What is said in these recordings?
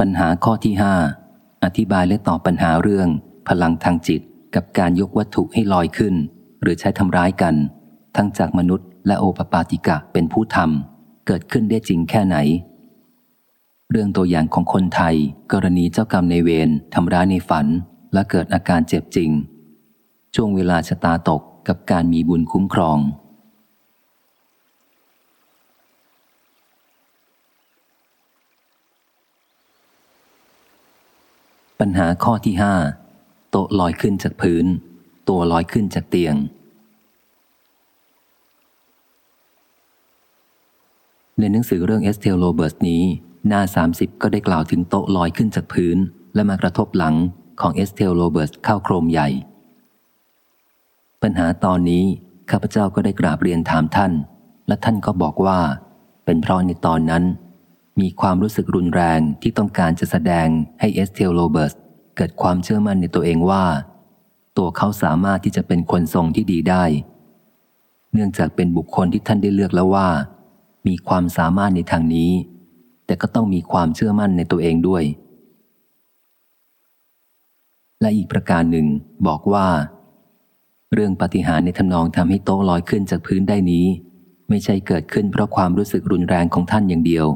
ปัญหาข้อที่ห้าอธิบายและตอบปัญหาเรื่อง พลังทางจิต กับการยกวัตถุให้ลอยขึ้น หรือใช้ทำร้ายกัน ทั้งจากมนุษย์และโอปปาติกะเป็นผู้ทำเกิดขึ้นได้จริงแค่ไหน เรื่องตัวอย่างของคนไทย กรณีเจ้ากรรมในเวรทำร้ายในฝัน และเกิดอาการเจ็บจริง ช่วงเวลาชะตาตกกับการมีบุญคุ้มครอง ปัญหาข้อที่ห้าโต๊ะลอยขึ้นจากพื้น ตัวลอยขึ้นจากเตียง ในหนังสือเรื่องเอสเทลโรเบิร์ตนี้ หน้า 30 ก็ได้กล่าวถึงโต๊ะลอยขึ้นจากพื้น และมากระทบหลังของเอสเทลโรเบิร์ตเข้าโครมใหญ่ ปัญหาตอนนี้ ข้าพเจ้าก็ได้กราบเรียนถามท่าน และท่านก็บอกว่า เป็นเพราะในตอนนั้น มีความรู้สึกรุนแรงที่ต้องการจะแสดงให้เอสเทลโรเบิร์ตเกิดความเชื่อมั่นในตัวเองว่า ตัวเขาสามารถที่จะเป็นคนทรงที่ดีได้ เนื่องจากเป็นบุคคลที่ท่านได้เลือกแล้วว่า มีความสามารถในทางนี้ แต่ก็ต้องมีความเชื่อมั่นในตัวเองด้วย และอีกประการหนึ่งบอกว่า เรื่องปาฏิหาริย์ในทำนองทำให้โต๊ะลอยขึ้นจากพื้นได้นี้ ไม่ใช่เกิดขึ้นเพราะความรู้สึกรุนแรงของท่านอย่างเดียว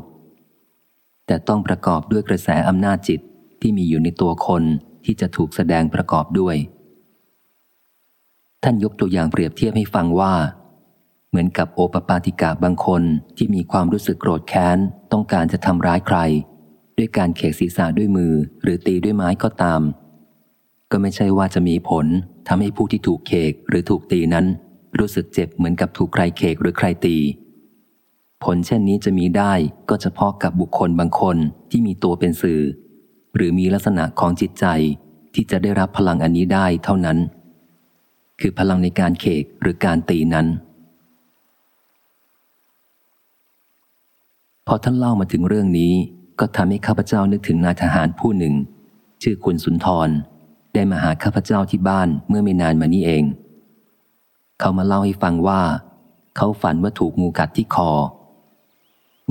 แต่ต้องประกอบด้วยกระแสอำนาจจิตที่มีอยู่ในตัวคนที่จะถูกแสดงประกอบด้วย ท่านยกตัวอย่างเปรียบเทียบให้ฟังว่า เหมือนกับโอปปาติกาบางคนที่มีความรู้สึกโกรธแค้น ต้องการจะทำร้ายใคร ด้วยการเขกศีรษะด้วยมือ หรือตีด้วยไม้ก็ตาม ก็ไม่ใช่ว่าจะมีผลทำให้ผู้ที่ถูกเขกหรือถูกตีนั้น รู้สึกเจ็บเหมือนกับถูกใครเขกหรือใครตี ผลเช่นนี้จะมีได้ก็เฉพาะกับบุคคลบางคนที่มีตัวเป็นสื่อ หรือมีลักษณะของจิตใจที่จะได้รับพลังอันนี้ได้เท่านั้น คือพลังในการเขกหรือการตีนั้น พอท่านเล่ามาถึงเรื่องนี้ก็ทำให้ข้าพเจ้านึกถึงนายทหารผู้หนึ่ง ชื่อคุณสุนทร ได้มาหาข้าพเจ้าที่บ้านเมื่อไม่นานมานี้เอง เขามาเล่าให้ฟังว่า เขาฝันว่าถูกงูกัดที่คอ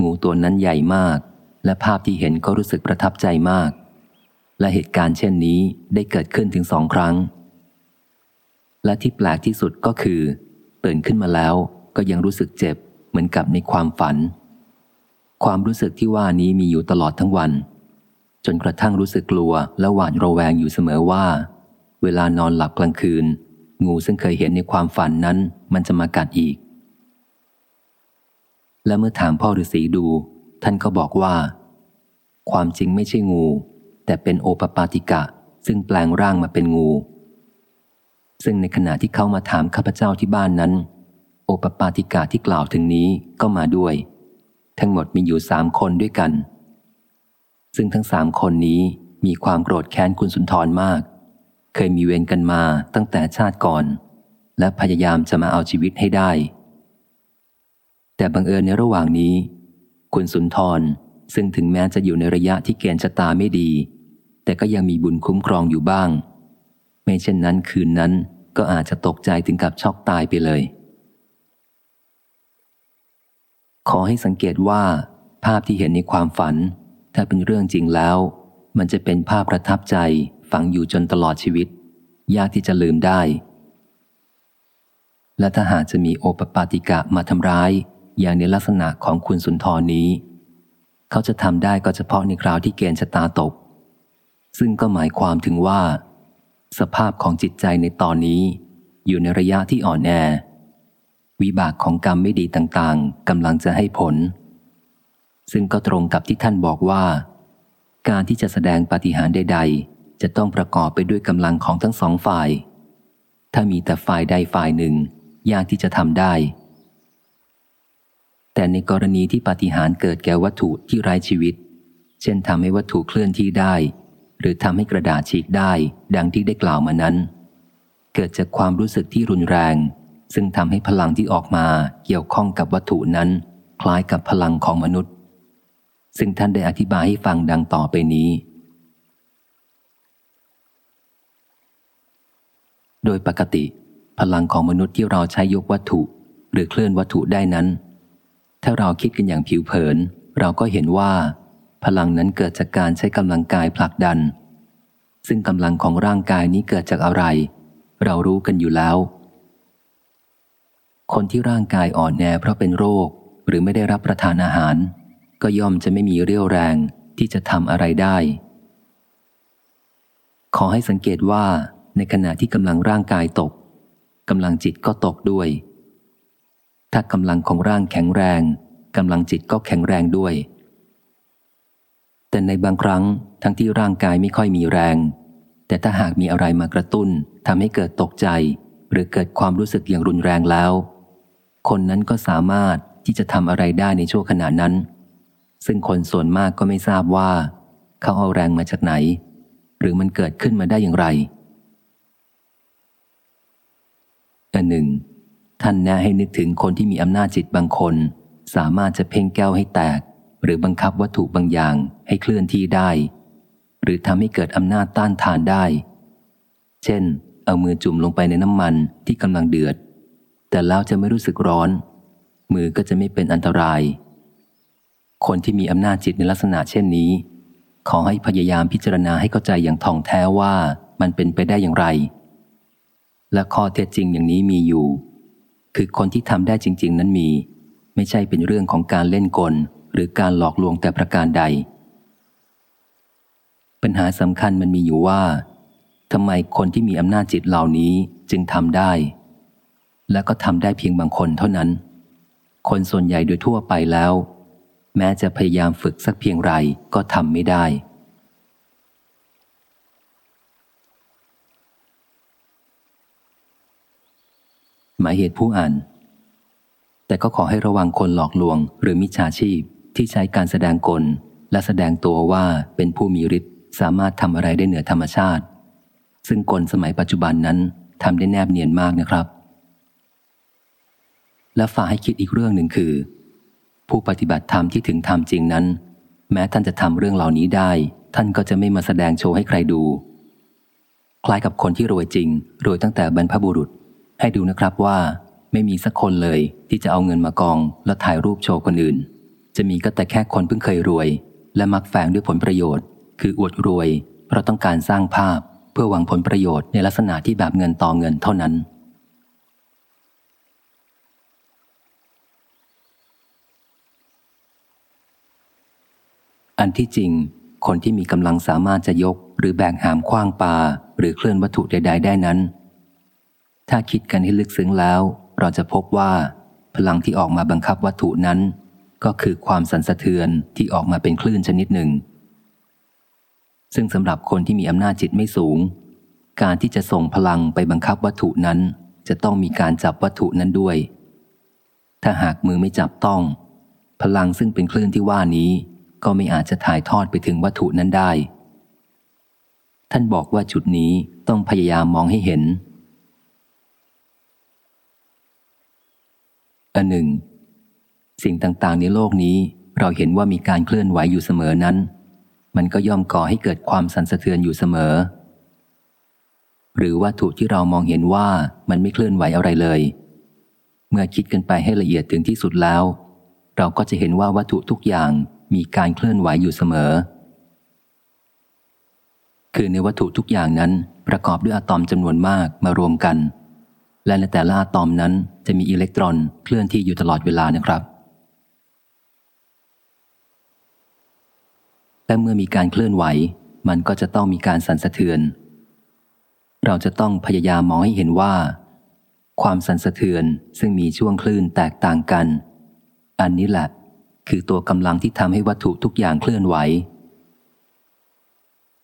งูตัวนั้นใหญ่มาก และภาพที่เห็นก็รู้สึกประทับใจมาก และเหตุการณ์เช่นนี้ได้เกิดขึ้นถึงสองครั้ง และที่แปลกที่สุดก็คือตื่นขึ้นมาแล้วก็ยังรู้สึกเจ็บเหมือนกับในความฝัน ความรู้สึกที่ว่านี้มีอยู่ตลอดทั้งวัน จนกระทั่งรู้สึกกลัวและหวาดระแวงอยู่เสมอว่า เวลานอนหลับกลางคืน งูซึ่งเคยเห็นในความฝันนั้นมันจะมากัดอีก และเมื่อถามพ่อฤาษีดู ท่านก็บอกว่า ความจริงไม่ใช่งู แต่เป็นโอปปาติกะ ซึ่งแปลงร่างมาเป็นงู ซึ่งในขณะที่เขามาถามข้าพเจ้าที่บ้านนั้น โอปปาติกะที่กล่าวถึงนี้ก็มาด้วย ทั้งหมดมีอยู่สามคนด้วยกัน ซึ่งทั้งสามคนนี้มีความโกรธแค้นคุณสุนทรมาก เคยมีเวรกันมาตั้งแต่ชาติก่อน และพยายามจะมาเอาชีวิตให้ได้ แต่บังเอิญในระหว่างนี้ คุณสุนทรซึ่งถึงแม้จะอยู่ในระยะที่เกณฑ์ชะตาไม่ดี แต่ก็ยังมีบุญคุ้มครองอยู่บ้าง ไม่เช่นนั้นคืนนั้นก็อาจจะตกใจถึงกับช็อกตายไปเลย ขอให้สังเกตว่า ภาพที่เห็นในความฝัน ถ้าเป็นเรื่องจริงแล้ว มันจะเป็นภาพประทับใจฝังอยู่จนตลอดชีวิต ยากที่จะลืมได้ และถ้าหากจะมีโอปปาติกะมาทำร้าย อย่างในลักษณะของคุณสุนทรนี้ เขาจะทำได้ก็เฉพาะในคราวที่เกณฑ์ชะตาตก ซึ่งก็หมายความถึงว่า สภาพของจิตใจในตอนนี้ อยู่ในระยะที่อ่อนแอ วิบากของกรรมไม่ดีต่างๆกำลังจะให้ผล ซึ่งก็ตรงกับที่ท่านบอกว่า การที่จะแสดงปฏิหารใด ๆ จะต้องประกอบไปด้วยกำลังของทั้งสองฝ่าย ถ้ามีแต่ฝ่ายใดฝ่ายหนึ่ง ยากที่จะทำได้ แต่ในกรณีที่ปฏิหารเกิดแก่วัตถุที่ไร้ชีวิต เช่นทำให้วัตถุเคลื่อนที่ได้ หรือทำให้กระดาษฉีกได้ ดังที่ได้กล่าวมานั้น เกิดจากความรู้สึกที่รุนแรง ซึ่งทำให้พลังที่ออกมาเกี่ยวข้องกับวัตถุนั้น คล้ายกับพลังของมนุษย์ ซึ่งท่านได้อธิบายให้ฟังดังต่อไปนี้ โดยปกติ พลังของมนุษย์ที่เราใช้ยกวัตถุ หรือเคลื่อนวัตถุได้นั้น ถ้าเราคิดกันอย่างผิวเผิน เราก็เห็นว่า พลังนั้นเกิดจากการใช้กำลังกายผลักดัน ซึ่งกำลังของร่างกายนี้เกิดจากอะไร เรารู้กันอยู่แล้ว คนที่ร่างกายอ่อนแอเพราะเป็นโรค หรือไม่ได้รับประทานอาหาร ก็ย่อมจะไม่มีเรี่ยวแรงที่จะทำอะไรได้ ขอให้สังเกตว่าในขณะที่กำลังร่างกายตกกำลังจิตก็ตกด้วย ถ้ากำลังของร่างแข็งแรงกำลังจิตก็แข็งแรงด้วย แต่ในบางครั้งทั้งที่ร่างกายไม่ค่อยมีแรง แต่ถ้าหากมีอะไรมากระตุ้นทำให้เกิดตกใจ หรือเกิดความรู้สึกอย่างรุนแรงแล้ว คนนั้นก็สามารถที่จะทำอะไรได้ในช่วงขณะนั้น ซึ่งคนส่วนมากก็ไม่ทราบว่า เขาเอาแรงมาจากไหน หรือมันเกิดขึ้นมาได้อย่างไรอันหนึ่ง ท่านแนะให้นึกถึงคนที่มีอำนาจจิตบางคน สามารถจะเพ่งแก้วให้แตก หรือบังคับวัตถุบางอย่างให้เคลื่อนที่ได้ หรือทำให้เกิดอำนาจต้านทานได้ เช่น เอามือจุ่มลงไปในน้ำมันที่กำลังเดือด แต่แล้วจะไม่รู้สึกร้อน มือก็จะไม่เป็นอันตราย คนที่มีอำนาจจิตในลักษณะเช่นนี้ ขอให้พยายามพิจารณาให้เข้าใจอย่างท่องแท้ว่ามันเป็นไปได้อย่างไร และข้อเท็จจริงอย่างนี้มีอยู่ คือคนที่ทำได้จริง ๆ นั้นมี ไม่ใช่เป็นเรื่องของการเล่นกล หรือการหลอกลวงแต่ประการใด ปัญหาสำคัญมันมีอยู่ว่าทำไมคนที่มีอำนาจจิตเหล่านี้จึงทำได้ และก็ทำได้เพียงบางคนเท่านั้น คนส่วนใหญ่โดยทั่วไปแล้ว แม้จะพยายามฝึกสักเพียงไรก็ทำไม่ได้ หมายเหตุผู้อ่าน แต่ก็ขอให้ระวังคนหลอกลวง หรือมิจฉาชีพที่ใช้การแสดงกล และแสดงตัวว่าเป็นผู้มีฤทธิ์สามารถทำอะไรได้เหนือธรรมชาติ ซึ่งกลสมัยปัจจุบันนั้นทำได้แนบเนียนมากนะครับ และฝากให้คิดอีกเรื่องหนึ่งคือ ผู้ปฏิบัติธรรมที่ถึงธรรมจริงนั้น แม้ท่านจะทำเรื่องเหล่านี้ได้ ท่านก็จะไม่มาแสดงโชว์ให้ใครดู คล้ายกับคนที่รวยจริงรวยตั้งแต่บรรพบุรุษ ให้ดูนะครับว่าไม่มีสักคนเลยที่จะเอาเงินมากอง แล้วถ่ายรูปโชว์คนอื่น จะมีก็แต่แค่คนเพิ่งเคยรวย และมักแฝงด้วยผลประโยชน์ คืออวดรวย เพราะต้องการสร้างภาพเพื่อหวังผลประโยชน์ในลักษณะที่แบบเงินต่อเงินเท่านั้น อันที่จริง คนที่มีกำลังสามารถจะยก หรือแบกหามคว้างปลาหรือเคลื่อนวัตถุใด ๆ ได้นั้น ถ้าคิดกันให้ลึกซึ้งแล้ว เราจะพบว่า พลังที่ออกมาบังคับวัตถุนั้น ก็คือความสั่นสะเทือนที่ออกมาเป็นคลื่นชนิดหนึ่ง ซึ่งสำหรับคนที่มีอำนาจจิตไม่สูง การที่จะส่งพลังไปบังคับวัตถุนั้น จะต้องมีการจับวัตถุนั้นด้วย ถ้าหากมือไม่จับต้อง พลังซึ่งเป็นคลื่นที่ว่านี้ ก็ไม่อาจจะถ่ายทอดไปถึงวัตถุนั้นได้ ท่านบอกว่าจุดนี้ต้องพยายามมองให้เห็น อันหนึ่ง สิ่งต่างๆ ในโลกนี้เราเห็นว่ามีการเคลื่อนไหวอยู่เสมอนั้น มันก็ย่อมก่อให้เกิดความสั่นสะเทือนอยู่เสมอ หรือวัตถุที่เรามองเห็นว่ามันไม่เคลื่อนไหวอะไรเลย เมื่อคิดกันไปให้ละเอียดถึงที่สุดแล้ว เราก็จะเห็นว่าวัตถุทุกอย่างมีการเคลื่อนไหวอยู่เสมอ คือในวัตถุทุกอย่างนั้นประกอบด้วยอะตอมจำนวนมากมารวมกัน และในแต่ละอะตอมนั้นจะมีอิเล็กตรอนเคลื่อนที่อยู่ตลอดเวลานะครับและเมื่อมีการเคลื่อนไหว มันก็จะต้องมีการสั่นสะเทือน เราจะต้องพยายามมองให้เห็นว่า ความสั่นสะเทือนซึ่งมีช่วงคลื่นแตกต่างกัน อันนี้แหละคือตัวกำลังที่ทำให้วัตถุทุกอย่างเคลื่อนไหว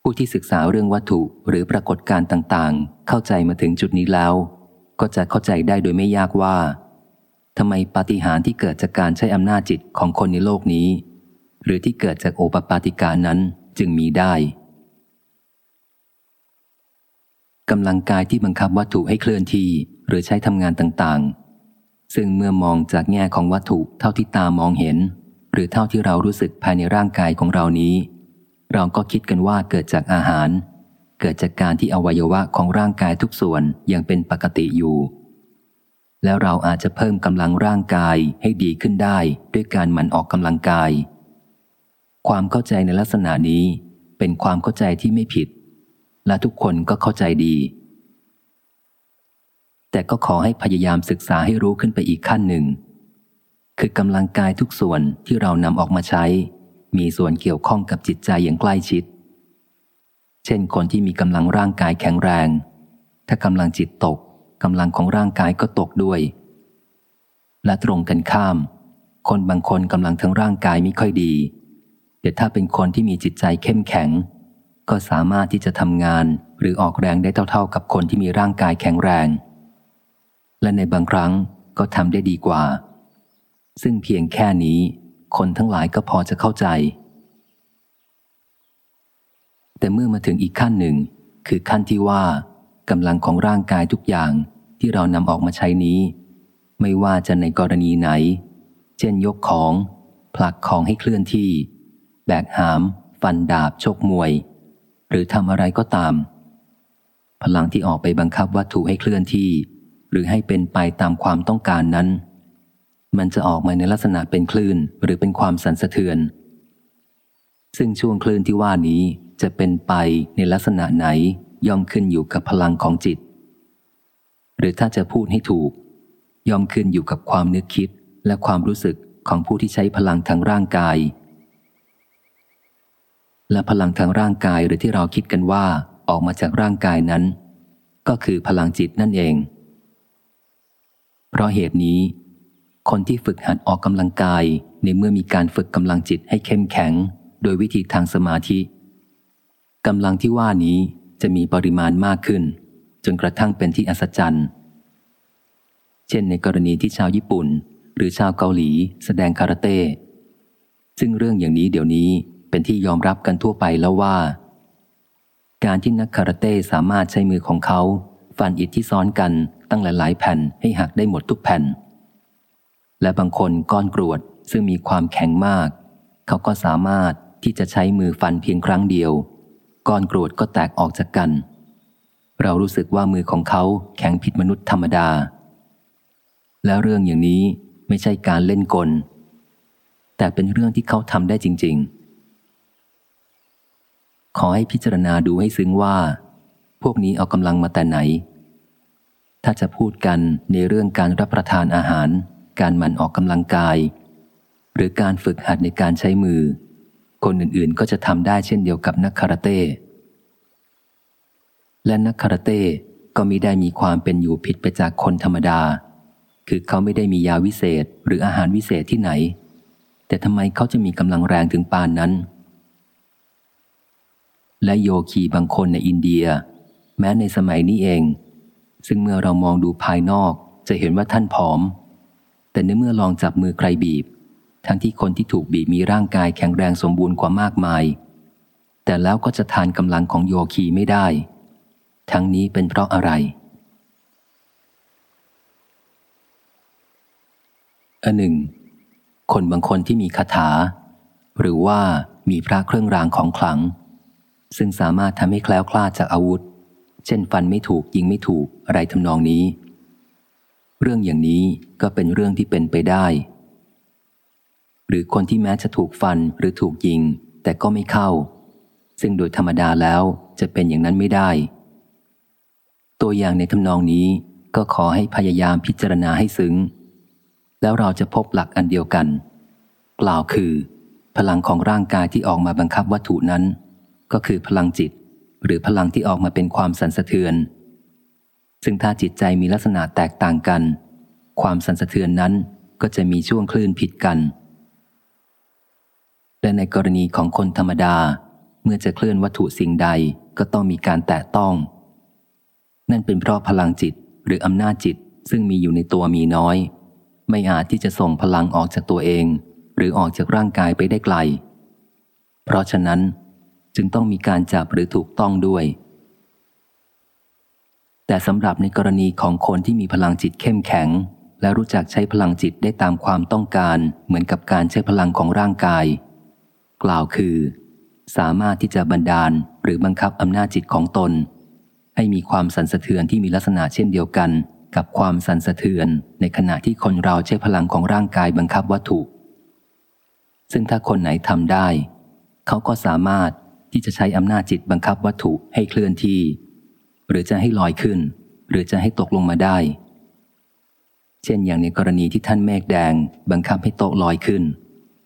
ผู้ที่ศึกษาเรื่องวัตถุหรือปรากฏการณ์ต่างๆ เข้าใจมาถึงจุดนี้แล้ว ก็จะเข้าใจได้โดยไม่ยากว่าทำไมปาฏิหาริย์ที่เกิดจากการใช้อำนาจจิตของคนในโลกนี้ หรือที่เกิดจากโอปปาติกานั้นจึงมีได้กำลังกายที่บังคับวัตถุให้เคลื่อนที่หรือใช้ทำงานต่างๆ ซึ่งเมื่อมองจากแง่ของวัตถุเท่าที่ตามองเห็น หรือเท่าที่เรารู้สึกภายในร่างกายของเรานี้ เราก็คิดกันว่าเกิดจากอาหาร เกิดจากการที่อวัยวะของร่างกายทุกส่วนยังเป็นปกติอยู่ แล้วเราอาจจะเพิ่มกำลังร่างกายให้ดีขึ้นได้ด้วยการหมั่นออกกำลังกาย ความเข้าใจในลักษณะนี้เป็นความเข้าใจที่ไม่ผิด และทุกคนก็เข้าใจดี แต่ก็ขอให้พยายามศึกษาให้รู้ขึ้นไปอีกขั้นหนึ่ง คือกำลังกายทุกส่วนที่เรานำออกมาใช้ มีส่วนเกี่ยวข้องกับจิตใจอย่างใกล้ชิด เช่นคนที่มีกำลังร่างกายแข็งแรง ถ้ากำลังจิตตกกำลังของร่างกายก็ตกด้วย และตรงกันข้าม คนบางคนกำลังทั้งร่างกายไม่ค่อยดีแต่ถ้าเป็นคนที่มีจิตใจเข้มแข็ง ก็สามารถที่จะทำงานหรือออกแรงได้เท่าๆกับคนที่มีร่างกายแข็งแรง และในบางครั้งก็ทำได้ดีกว่า ซึ่งเพียงแค่นี้ คนทั้งหลายก็พอจะเข้าใจ แต่เมื่อมาถึงอีกขั้นหนึ่ง คือขั้นที่ว่ากำลังของร่างกายทุกอย่างที่เรานำออกมาใช้นี้ ไม่ว่าจะในกรณีไหน เช่นยกของ ผลักของให้เคลื่อนที่ แบกหาม ฟันดาบชกมวย หรือทำอะไรก็ตาม พลังที่ออกไปบังคับวัตถุให้เคลื่อนที่ หรือให้เป็นไปตามความต้องการนั้น มันจะออกมาในลักษณะเป็นคลื่นหรือเป็นความสั่นสะเทือน ซึ่งช่วงคลื่นที่ว่านี้ จะเป็นไปในลักษณะไหนย่อมขึ้นอยู่กับพลังของจิต หรือถ้าจะพูดให้ถูก ย่อมขึ้นอยู่กับความนึกคิดและความรู้สึกของผู้ที่ใช้พลังทางร่างกาย และพลังทางร่างกายหรือที่เราคิดกันว่าออกมาจากร่างกายนั้น ก็คือพลังจิตนั่นเอง เพราะเหตุนี้ คนที่ฝึกหัดออกกำลังกายในเมื่อมีการฝึกกำลังจิตให้เข้มแข็ง โดยวิธีทางสมาธิ กำลังที่ว่านี้จะมีปริมาณมากขึ้น จนกระทั่งเป็นที่อัศจรรย์ เช่นในกรณีที่ชาวญี่ปุ่น หรือชาวเกาหลีแสดงคาราเต้ ซึ่งเรื่องอย่างนี้เดี๋ยวนี้เป็นที่ยอมรับกันทั่วไปแล้วว่า การที่นักคาราเต้สามารถใช้มือของเขา ฟันอิฐที่ซ้อนกันตั้งหลายๆแผ่นให้หักได้หมดทุกแผ่น และบางคนก้อนกรวดซึ่งมีความแข็งมาก เขาก็สามารถที่จะใช้มือฟันเพียงครั้งเดียว ก้อนกรวดก็แตกออกจากกัน เรารู้สึกว่ามือของเขาแข็งผิดมนุษย์ธรรมดา แล้วเรื่องอย่างนี้ไม่ใช่การเล่นกล แต่เป็นเรื่องที่เขาทำได้จริง ๆ ขอให้พิจารณาดูให้ซึ้งว่า พวกนี้เอากำลังมาแต่ไหน ถ้าจะพูดกันในเรื่องการรับประทานอาหาร การมันออกกำลังกาย หรือการฝึกหัดในการใช้มือ คนอื่นๆก็จะทำได้เช่นเดียวกับนักคาราเต้ และนักคาราเต้ก็มิได้มีความเป็นอยู่ผิดไปจากคนธรรมดา คือเขาไม่ได้มียาวิเศษหรืออาหารวิเศษที่ไหน แต่ทำไมเขาจะมีกำลังแรงถึงปานนั้น และโยคีบางคนในอินเดีย แม้ในสมัยนี้เอง ซึ่งเมื่อเรามองดูภายนอกจะเห็นว่าท่านผอม แต่ในเมื่อลองจับมือใครบีบ ทั้งที่คนที่ถูกบีบมีร่างกายแข็งแรงสมบูรณ์กว่ามากมาย แต่แล้วก็จะทานกำลังของโยคีไม่ได้ ทั้งนี้เป็นเพราะอะไร อันหนึ่ง คนบางคนที่มีคาถา หรือว่ามีพระเครื่องรางของขลัง ซึ่งสามารถทำให้แคล้วคลาดจากอาวุธ เช่นฟันไม่ถูกยิงไม่ถูกอะไรทำนองนี้ เรื่องอย่างนี้ก็เป็นเรื่องที่เป็นไปได้ หรือคนที่แม้จะถูกฟันหรือถูกยิง แต่ก็ไม่เข้า ซึ่งโดยธรรมดาแล้วจะเป็นอย่างนั้นไม่ได้ ตัวอย่างในทำนองนี้ก็ขอให้พยายามพิจารณาให้ซึ้ง แล้วเราจะพบหลักอันเดียวกัน กล่าวคือ พลังของร่างกายที่ออกมาบังคับวัตถุนั้น ก็คือพลังจิต หรือพลังที่ออกมาเป็นความสั่นสะเทือน ซึ่งถ้าจิตใจมีลักษณะแตกต่างกัน ความสั่นสะเทือนนั้นก็จะมีช่วงคลื่นผิดกัน และในกรณีของคนธรรมดา เมื่อจะเคลื่อนวัตถุสิ่งใดก็ต้องมีการแตะต้อง นั่นเป็นเพราะพลังจิตหรืออำนาจจิตซึ่งมีอยู่ในตัวมีน้อย ไม่อาจที่จะส่งพลังออกจากตัวเอง หรือออกจากร่างกายไปได้ไกล เพราะฉะนั้นจึงต้องมีการจับหรือถูกต้องด้วย แต่สำหรับในกรณีของคนที่มีพลังจิตเข้มแข็ง และรู้จักใช้พลังจิตได้ตามความต้องการ เหมือนกับการใช้พลังของร่างกาย กล่าวคือ สามารถที่จะบันดาลหรือบังคับอำนาจจิตของตน ให้มีความสั่นสะเทือนที่มีลักษณะเช่นเดียวกัน กับความสั่นสะเทือนในขณะที่คนเราใช้พลังของร่างกายบังคับวัตถุ ซึ่งถ้าคนไหนทำได้ เขาก็สามารถที่จะใช้อำนาจจิตบังคับวัตถุให้เคลื่อนที่ หรือจะให้ลอยขึ้น หรือจะให้ตกลงมาได้ เช่นอย่างในกรณีที่ท่านเมฆแดง บังคับให้โต๊ะลอยขึ้น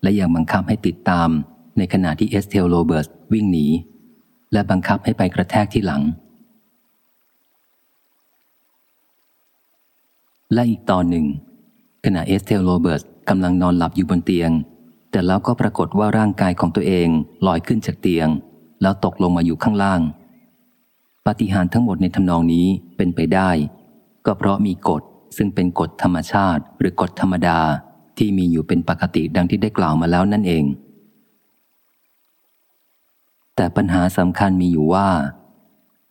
และยังบังคับให้ติดตาม ในขณะที่เอสเทลโรเบิร์ตวิ่งหนี และบังคับให้ไปกระแทกที่หลัง และอีกตอนหนึ่ง ขณะเอสเทลโรเบิร์ตกำลังนอนหลับอยู่บนเตียง แต่แล้วก็ปรากฏว่าร่างกายของตัวเองลอยขึ้นจากเตียง แล้วตกลงมาอยู่ข้างล่าง ปฏิหารทั้งหมดในทำนองนี้เป็นไปได้ ก็เพราะมีกฎซึ่งเป็นกฎธรรมชาติหรือกฎธรรมดาที่มีอยู่เป็นปกติดังที่ได้กล่าวมาแล้วนั่นเอง แต่ปัญหาสำคัญมีอยู่ว่า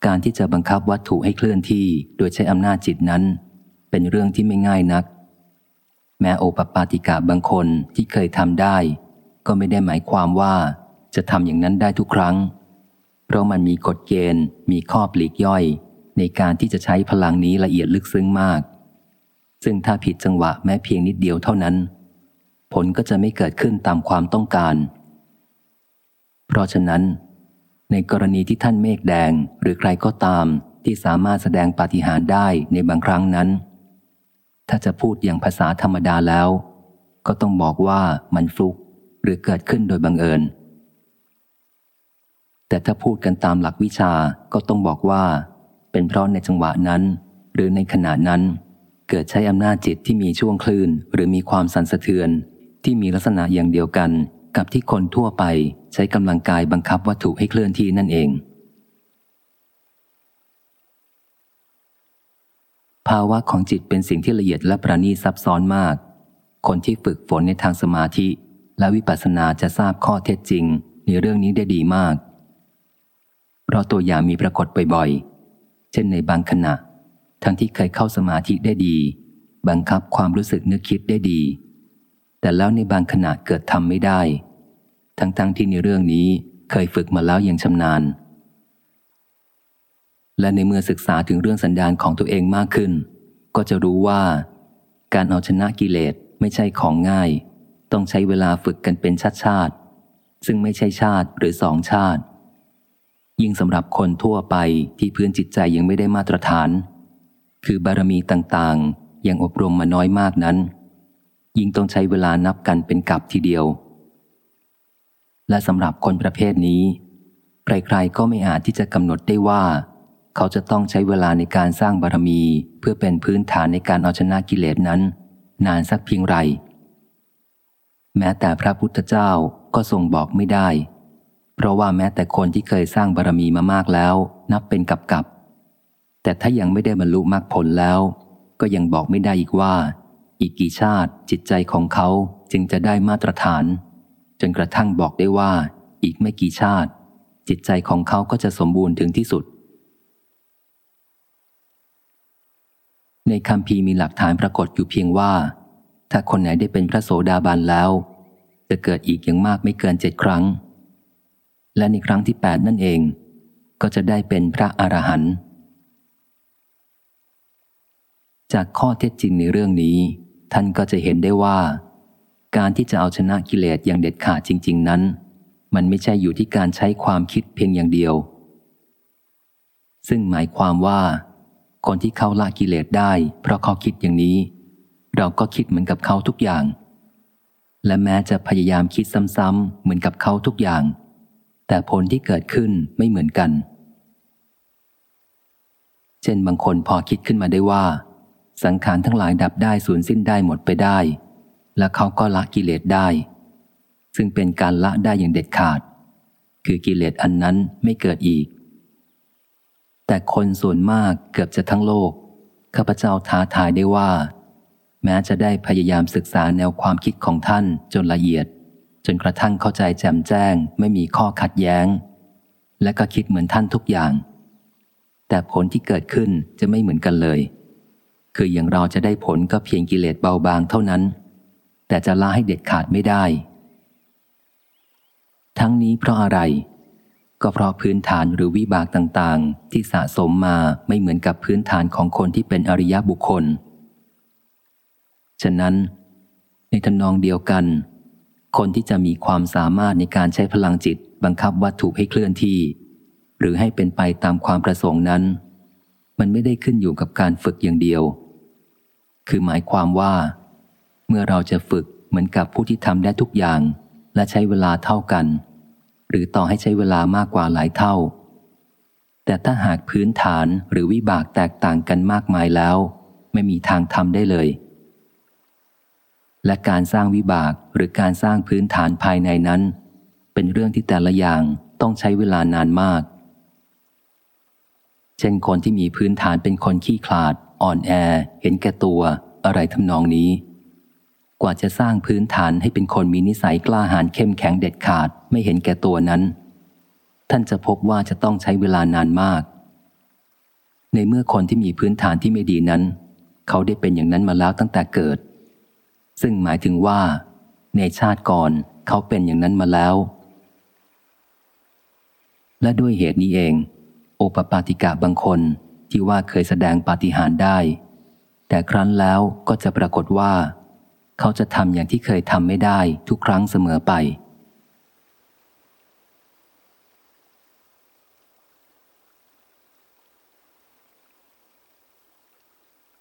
การที่จะบังคับวัตถุให้เคลื่อนที่โดยใช้อำนาจจิตนั้น เป็นเรื่องที่ไม่ง่ายนัก แม้โอปปาติกาบางคนที่เคยทำได้ ก็ไม่ได้หมายความว่าจะทำอย่างนั้นได้ทุกครั้ง เพราะมันมีกฎเกณฑ์ มีข้อปลีกย่อย ในการที่จะใช้พลังนี้ละเอียดลึกซึ้งมาก ซึ่งถ้าผิดจังหวะแม้เพียงนิดเดียวเท่านั้น ผลก็จะไม่เกิดขึ้นตามความต้องการ เพราะฉะนั้น ในกรณีที่ท่านเมฆแดงหรือใครก็ตามที่สามารถแสดงปาฏิหาริย์ได้ในบางครั้งนั้น ถ้าจะพูดอย่างภาษาธรรมดาแล้ว ก็ต้องบอกว่ามันฟลุกหรือเกิดขึ้นโดยบังเอิญ แต่ถ้าพูดกันตามหลักวิชาก็ต้องบอกว่า เป็นเพราะในจังหวะนั้น หรือในขณะนั้น เกิดใช้อำนาจจิตที่มีช่วงคลื่น หรือมีความสั่นสะเทือนที่มีลักษณะอย่างเดียวกันกับที่คนทั่วไป ใช้กำลังกายบังคับวัตถุให้เคลื่อนที่นั่นเอง ภาวะของจิตเป็นสิ่งที่ละเอียดและประณีตซับซ้อนมาก คนที่ฝึกฝนในทางสมาธิและวิปัสสนาจะทราบข้อเท็จจริงในเรื่องนี้ได้ดีมาก เพราะตัวอย่างมีปรากฏบ่อยๆ เช่นในบางขณะ ทั้งที่เคยเข้าสมาธิได้ดี บังคับความรู้สึกนึกคิดได้ดี แต่แล้วในบางขณะเกิดทำไม่ได้ ทั้งๆทที่ในเรื่องนี้เคยฝึกมาแล้วอย่างชำนาญ และในเมื่อศึกษาถึงเรื่องสันดานของตัวเองมากขึ้น ก็จะรู้ว่า การเอาชนะกิเลสไม่ใช่ของง่าย ต้องใช้เวลาฝึกกันเป็นชาติชาติ ซึ่งไม่ใช่ชาติหรือสองชาติ ยิ่งสำหรับคนทั่วไปที่พื้นจิตใจยังไม่ได้มาตรฐาน คือบารมีต่างๆ ยังอบรมมาน้อยมากนั้น ยิ่งต้องใช้เวลานับกันเป็นกับทีเดียว และสำหรับคนประเภทนี้ใครๆก็ไม่อาจที่จะกำหนดได้ว่า เขาจะต้องใช้เวลาในการสร้างบารมี เพื่อเป็นพื้นฐานในการเอาชนะกิเลสนั้น นานสักเพียงไร แม้แต่พระพุทธเจ้าก็ทรงบอกไม่ได้ เพราะว่าแม้แต่คนที่เคยสร้างบารมีมามากแล้ว นับเป็นกับกับ แต่ถ้ายังไม่ได้บรรลุมรรคผลแล้ว ก็ยังบอกไม่ได้อีกว่า อีกกี่ชาติจิตใจของเขาจึงจะได้มาตรฐาน จนกระทั่งบอกได้ว่า อีกไม่กี่ชาติ จิตใจของเขาก็จะสมบูรณ์ถึงที่สุด ในคำพีมีหลักฐานปรากฏอยู่เพียงว่า ถ้าคนไหนได้เป็นพระโสดาบันแล้ว จะเกิดอีกอย่างมากไม่เกินเจ็ดครั้ง และในครั้งที่แปดนั่นเอง ก็จะได้เป็นพระอรหันต์จากข้อเท็จจริงในเรื่องนี้ ท่านก็จะเห็นได้ว่า การที่จะเอาชนะกิเลสอย่างเด็ดขาดจริง ๆ นั้น มันไม่ใช่อยู่ที่การใช้ความคิดเพียงอย่างเดียว ซึ่งหมายความว่า คนที่เขาละกิเลสได้ เพราะเขาคิดอย่างนี้ เราก็คิดเหมือนกับเขาทุกอย่าง และแม้จะพยายามคิดซ้ำๆเหมือนกับเขาทุกอย่าง แต่ผลที่เกิดขึ้นไม่เหมือนกัน เช่นบางคนพอคิดขึ้นมาได้ว่า สังขารทั้งหลายดับได้สูญสิ้นได้หมดไปได้ และเขาก็ละกิเลสได้ ซึ่งเป็นการละได้อย่างเด็ดขาด คือกิเลสอันนั้นไม่เกิดอีก แต่คนส่วนมากเกือบจะทั้งโลก ข้าพเจ้าท้าทายได้ว่า แม้จะได้พยายามศึกษาแนวความคิดของท่านจนละเอียด จนกระทั่งเข้าใจแจ่มแจ้ง ไม่มีข้อขัดแย้ง และก็คิดเหมือนท่านทุกอย่าง แต่ผลที่เกิดขึ้นจะไม่เหมือนกันเลย คืออย่างเราจะได้ผลก็เพียงกิเลสเบาบางเท่านั้น แต่จะละให้เด็ดขาดไม่ได้ ทั้งนี้เพราะอะไร ก็เพราะพื้นฐานหรือวิบากต่างๆ ที่สะสมมาไม่เหมือนกับพื้นฐานของคนที่เป็นอริยบุคคล ฉะนั้น ในทนองเดียวกัน คนที่จะมีความสามารถในการใช้พลังจิตบังคับวัตถุให้เคลื่อนที่ หรือให้เป็นไปตามความประสงค์นั้น มันไม่ได้ขึ้นอยู่กับการฝึกอย่างเดียว คือหมายความว่า เมื่อเราจะฝึกเหมือนกับผู้ที่ทำได้ทุกอย่าง และใช้เวลาเท่ากัน หรือต่อให้ใช้เวลามากกว่าหลายเท่า แต่ถ้าหากพื้นฐานหรือวิบากแตกต่างกันมากมายแล้ว ไม่มีทางทำได้เลย และการสร้างวิบากหรือการสร้างพื้นฐานภายในนั้น เป็นเรื่องที่แต่ละอย่างต้องใช้เวลานานมาก เช่นคนที่มีพื้นฐานเป็นคนขี้ขลาด อ่อนแอ เห็นแก่ตัว อะไรทำนองนี้ กว่าจะสร้างพื้นฐานให้เป็นคนมีนิสัยกล้าหาญเข้มแข็งเด็ดขาดไม่เห็นแก่ตัวนั้น ท่านจะพบว่าจะต้องใช้เวลานานมาก ในเมื่อคนที่มีพื้นฐานที่ไม่ดีนั้น เขาได้เป็นอย่างนั้นมาแล้วตั้งแต่เกิด ซึ่งหมายถึงว่า ในชาติก่อนเขาเป็นอย่างนั้นมาแล้ว และด้วยเหตุนี้เอง โอปปาติกะบางคนที่ว่าเคยแสดงปาฏิหาริย์ได้ แต่ครั้นแล้วก็จะปรากฏว่า เขาจะทำอย่างที่เคยทำไม่ได้ทุกครั้งเสมอไป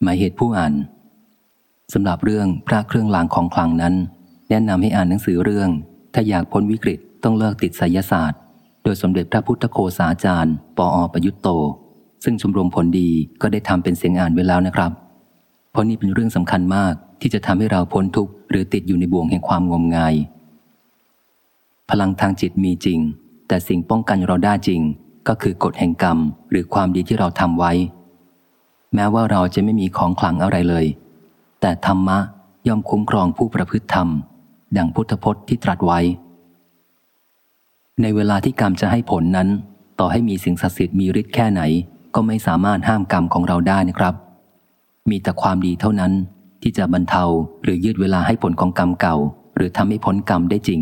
หมายเหตุผู้อ่านสำหรับเรื่องพระเครื่องรางของขลังนั้น แนะนำให้อ่านหนังสือเรื่อง ถ้าอยากพ้นวิกฤตต้องเลิกติดไสยศาสตร์ โดยสมเด็จพระพุทธโคสาจารย์ ปออประยุตโต ซึ่งชมรมผลดีก็ได้ทำเป็นเสียงอ่านไว้แล้วนะครับ เพราะนี่เป็นเรื่องสำคัญมาก ที่จะทำให้เราพ้นทุกข์หรือติดอยู่ในบ่วงแห่งความงมงาย พลังทางจิตมีจริง แต่สิ่งป้องกันเราได้จริง ก็คือกฎแห่งกรรม หรือความดีที่เราทำไว้ แม้ว่าเราจะไม่มีของขลังอะไรเลย แต่ธรรมะย่อมคุ้มครองผู้ประพฤติธรรม ดังพุทธพจน์ที่ตรัสไว้ ในเวลาที่กรรมจะให้ผลนั้น ต่อให้มีสิ่งศักดิ์สิทธิ์มีฤทธิ์แค่ไหน ก็ไม่สามารถห้ามกรรมของเราได้นะครับ มีแต่ความดีเท่านั้น ที่จะบรรเทาหรือยืดเวลาให้ผลของกรรมเก่า หรือทำให้พ้นกรรมได้จริง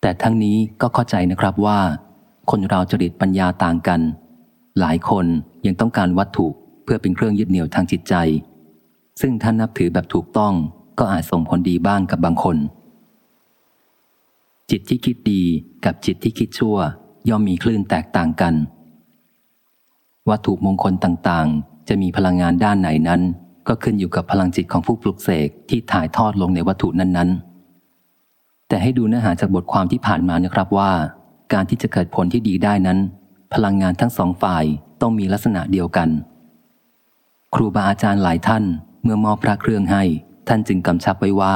แต่ทั้งนี้ก็เข้าใจนะครับว่า คนเราจริตปัญญาต่างกัน หลายคนยังต้องการวัตถุเพื่อเป็นเครื่องยึดเหนี่ยวทางจิตใจ ซึ่งท่านนับถือแบบถูกต้องก็อาจส่งผลดีบ้างกับบางคน จิตที่คิดดีกับจิตที่คิดชั่ว ย่อมมีคลื่นแตกต่างกัน วัตถุมงคลต่างๆ จะมีพลังงานด้านไหนนั้น ก็ขึ้นอยู่กับพลังจิตของผู้ปลุกเสกที่ถ่ายทอดลงในวัตถุนั้นๆ แต่ให้ดูเนื้อหาจากบทความที่ผ่านมานะครับว่า การที่จะเกิดผลที่ดีได้นั้น พลังงานทั้งสองฝ่ายต้องมีลักษณะเดียวกัน ครูบาอาจารย์หลายท่านเมื่อมอบพระเครื่องให้ ท่านจึงกำชับไว้ว่า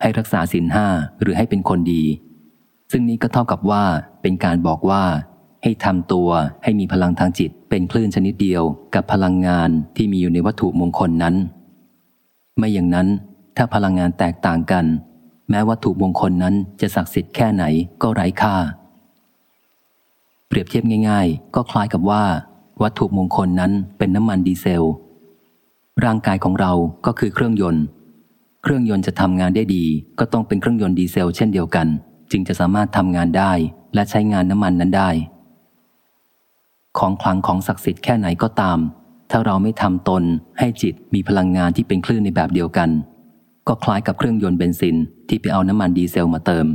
ให้รักษาศีลห้าหรือให้เป็นคนดี ซึ่งนี้ก็เท่ากับว่าเป็นการบอกว่า ให้ทำตัวให้มีพลังทางจิตเป็นคลื่นชนิดเดียวกับพลังงานที่มีอยู่ในวัตถุมงคลนั้น ไม่อย่างนั้น ถ้าพลังงานแตกต่างกัน แม้วัตถุมงคลนั้นจะศักดิ์สิทธิ์แค่ไหนก็ไร้ค่า เปรียบเทียบง่าย ๆ ก็คล้ายกับว่า วัตถุมงคลนั้นเป็นน้ำมันดีเซล ร่างกายของเราก็คือเครื่องยนต์ เครื่องยนต์จะทำงานได้ดี ก็ต้องเป็นเครื่องยนต์ดีเซล เช่นเดียวกัน จึงจะสามารถทำงานได้และใช้งานน้ำมันนั้นได้ ของขลังของศักดิ์สิทธิ์แค่ไหนก็ตาม ถ้าเราไม่ทำตนให้จิตมีพลังงานที่เป็นคลื่นในแบบเดียวกัน ก็คล้ายกับเครื่องยนต์เบนซินที่ไปเอาน้ำมันดีเซลมาเติม